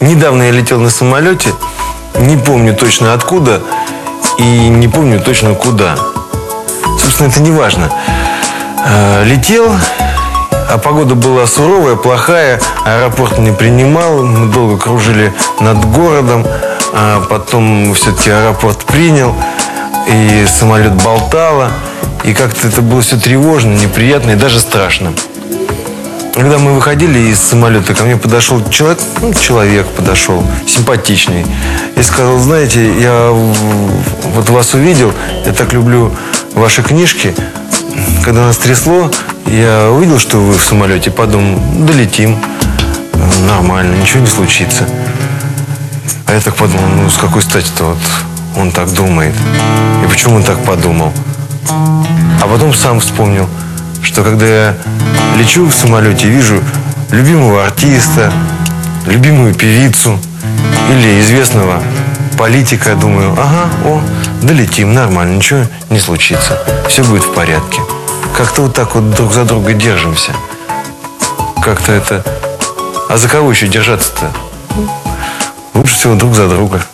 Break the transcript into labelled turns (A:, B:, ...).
A: Недавно я летел на самолете, не помню точно откуда и не помню точно куда. Собственно, это не важно. Э, Летел, а погода была суровая, плохая, аэропорт не принимал, мы долго кружили над городом, а потом все-таки аэропорт принял, и самолет болтало, и как-то это было все тревожно, неприятно и даже страшно. Когда мы выходили из самолета, ко мне подошел человек, ну, человек подошел, симпатичный, и сказал, знаете, я вот вас увидел, я так люблю ваши книжки. Когда нас трясло, я увидел, что вы в самолете, подумал, долетим, нормально, ничего не случится. А я так подумал, ну с какой стати-то вот он так думает? И почему он так подумал? А потом сам вспомнил, что когда я лечу в самолете, вижу любимого артиста, любимую певицу или известного политика, думаю, ага, о, долетим, нормально, ничего не случится, все будет в порядке. Как-то вот так вот друг за друга держимся. Как-то это... А за кого еще держаться-то? Лучше всего друг за друга.